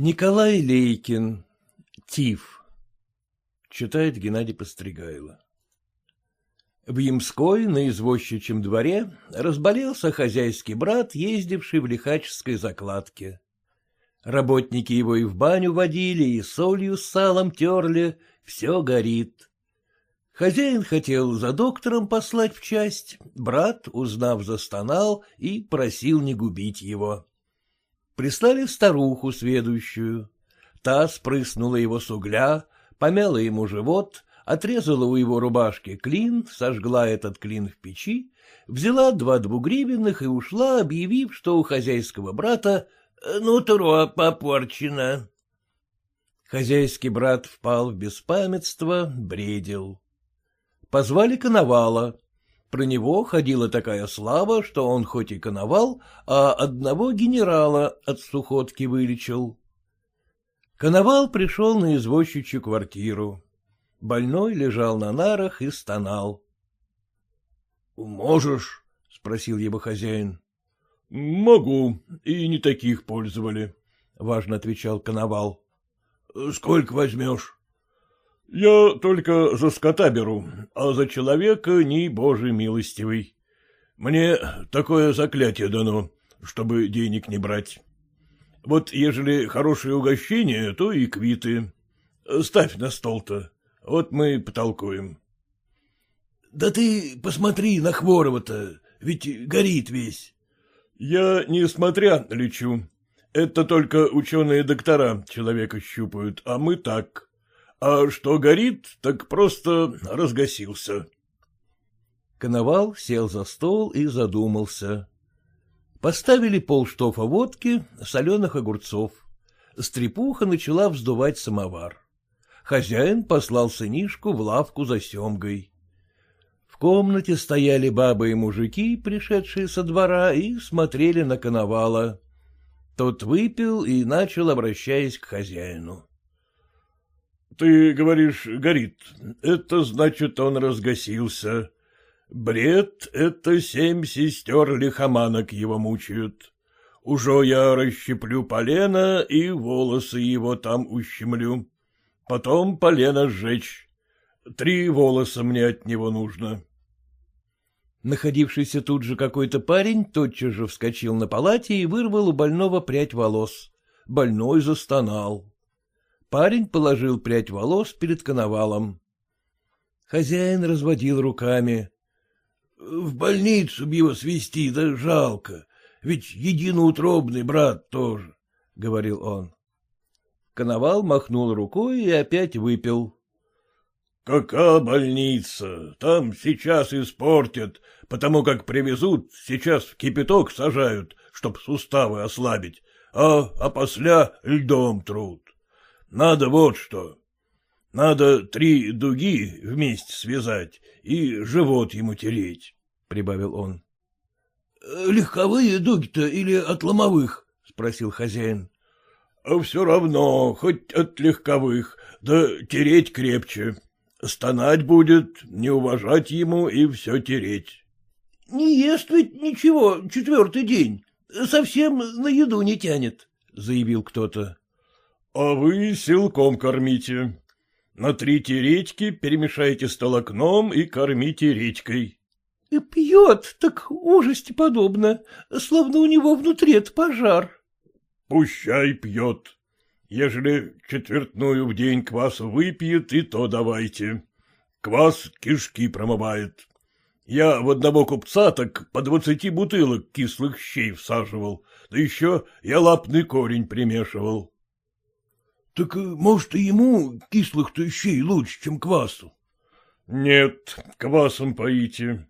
Николай Лейкин. Тиф. Читает Геннадий Постригайло. В Ямской, на извозчичьем дворе, разболелся хозяйский брат, ездивший в лихаческой закладке. Работники его и в баню водили, и солью с салом терли, все горит. Хозяин хотел за доктором послать в часть, брат, узнав, застонал и просил не губить его. Прислали старуху сведущую. Та спрыснула его с угля, помяла ему живот, отрезала у его рубашки клин, сожгла этот клин в печи, взяла два двугривенных и ушла, объявив, что у хозяйского брата нутро попорчено. Хозяйский брат впал в беспамятство, бредил. Позвали коновала. Про него ходила такая слава, что он хоть и коновал, а одного генерала от сухотки вылечил. Коновал пришел на извозчичью квартиру. Больной лежал на нарах и стонал. — Можешь? — спросил его хозяин. — Могу, и не таких пользовали, — важно отвечал коновал. — Сколько возьмешь? — Я только за скота беру, а за человека не божий милостивый. Мне такое заклятие дано, чтобы денег не брать. Вот ежели хорошее угощение, то и квиты. Ставь на стол-то, вот мы потолкуем. — Да ты посмотри на Хворова-то, ведь горит весь. — Я не смотря лечу. Это только ученые-доктора человека щупают, а мы так а что горит, так просто разгасился. Коновал сел за стол и задумался. Поставили полштофа водки, соленых огурцов. Стрепуха начала вздувать самовар. Хозяин послал сынишку в лавку за семгой. В комнате стояли бабы и мужики, пришедшие со двора, и смотрели на коновала. Тот выпил и начал, обращаясь к хозяину. Ты говоришь, горит. Это значит, он разгасился. Бред — это семь сестер лихоманок его мучают. Уже я расщеплю полено и волосы его там ущемлю. Потом полено сжечь. Три волоса мне от него нужно. Находившийся тут же какой-то парень тотчас же вскочил на палате и вырвал у больного прядь волос. Больной застонал. Парень положил прядь волос перед коновалом. Хозяин разводил руками. — В больницу б его свести, да жалко, ведь единоутробный брат тоже, — говорил он. Коновал махнул рукой и опять выпил. — Какая больница? Там сейчас испортят, потому как привезут, сейчас в кипяток сажают, чтоб суставы ослабить, а, а после льдом труд. Надо вот что. Надо три дуги вместе связать и живот ему тереть, — прибавил он. — Легковые дуги-то или от ломовых? — спросил хозяин. — А все равно, хоть от легковых, да тереть крепче. Стонать будет, не уважать ему и все тереть. — Не ест ведь ничего четвертый день, совсем на еду не тянет, — заявил кто-то. А вы силком кормите. Натрите редьки, перемешайте с толокном и кормите редькой. — Пьет, так ужасти подобно, словно у него внутри пожар. — Пущай пьет. Ежели четвертную в день квас выпьет, и то давайте. Квас кишки промывает. Я в одного купца так по двадцати бутылок кислых щей всаживал, да еще я лапный корень примешивал. Так, э, может, и ему кислых-то щей лучше, чем квасу? — Нет, квасом поите.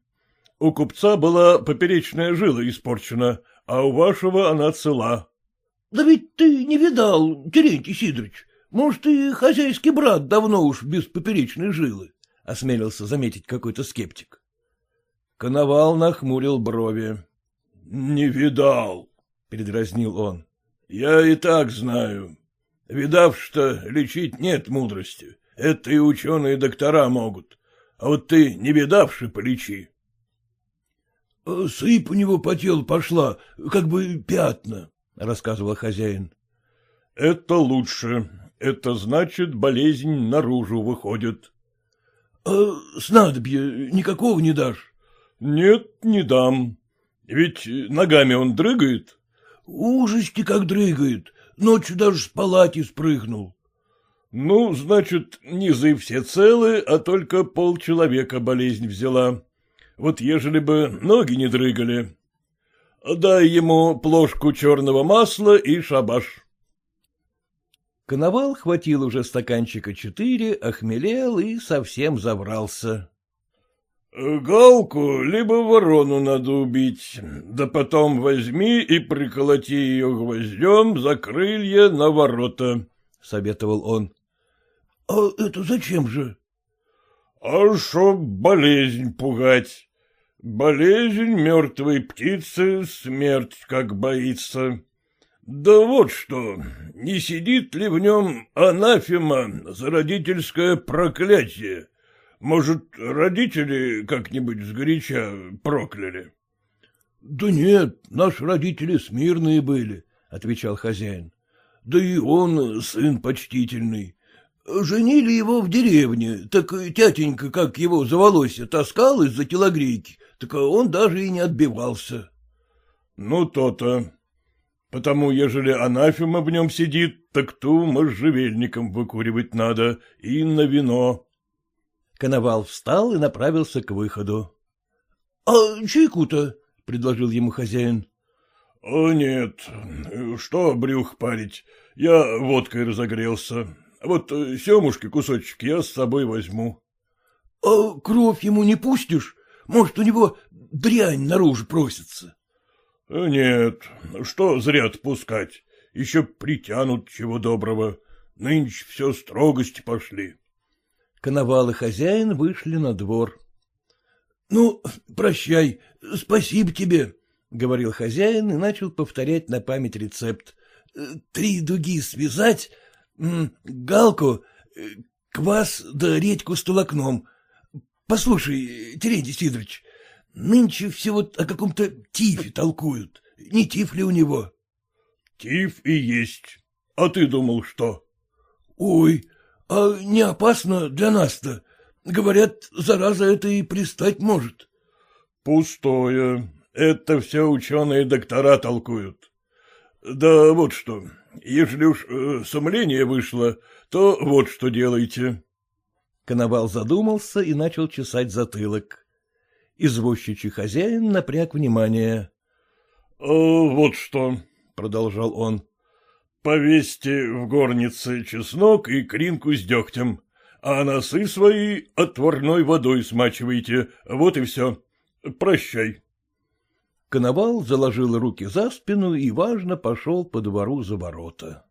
У купца была поперечная жила испорчена, а у вашего она цела. — Да ведь ты не видал, Терентий Сидорович. Может, и хозяйский брат давно уж без поперечной жилы, — осмелился заметить какой-то скептик. Коновал нахмурил брови. — Не видал, — передразнил он. — Я и так знаю. Видав, что лечить нет мудрости, это и ученые доктора могут. А вот ты, не видавши, полечи. — Сыпь у него по телу пошла, как бы пятна, — рассказывал хозяин. — Это лучше. Это значит, болезнь наружу выходит. — А снадобья никакого не дашь? — Нет, не дам. Ведь ногами он дрыгает. — Ужасти как дрыгает. Ночью даже с палати спрыгнул. — Ну, значит, низы все целы, а только полчеловека болезнь взяла. Вот ежели бы ноги не дрыгали. Дай ему плошку черного масла и шабаш. Коновал хватил уже стаканчика четыре, охмелел и совсем забрался. — Галку либо ворону надо убить, да потом возьми и приколоти ее гвоздем за крылья на ворота, — советовал он. — А это зачем же? — А чтоб болезнь пугать. Болезнь мертвой птицы смерть как боится. Да вот что, не сидит ли в нем анафема за родительское проклятие? Может, родители как-нибудь сгоряча прокляли? — Да нет, наши родители смирные были, — отвечал хозяин. — Да и он сын почтительный. Женили его в деревне, так тятенька, как его за волосье таскал из-за телогрейки, так он даже и не отбивался. — Ну, то-то. Потому, ежели анафема в нем сидит, так ту можжевельником выкуривать надо и на вино. Коновал встал и направился к выходу. — А чайку-то? — предложил ему хозяин. — О, нет, что брюх парить, я водкой разогрелся. Вот семушки кусочек я с собой возьму. — А кровь ему не пустишь? Может, у него дрянь наружу просится? — Нет, что зря отпускать, еще притянут чего доброго, нынче все строгости пошли. Коновал и хозяин вышли на двор. — Ну, прощай, спасибо тебе, — говорил хозяин и начал повторять на память рецепт. — Три дуги связать, галку, квас да редьку с толокном. Послушай, Терентий Сидорович, Нынче все вот о каком-то тифе толкуют. Не тиф ли у него? — Тиф и есть. А ты думал, что? — Ой, а не опасно для нас-то? Говорят, зараза это и пристать может. — Пустое. Это все ученые доктора толкуют. Да вот что, если уж э, сомление вышло, то вот что делайте. Коновал задумался и начал чесать затылок. Извозчичий хозяин напряг внимание. — Вот что, — продолжал он, — повесьте в горнице чеснок и кринку с дегтем, а носы свои отварной водой смачивайте, вот и все. Прощай. Коновал заложил руки за спину и, важно, пошел по двору за ворота.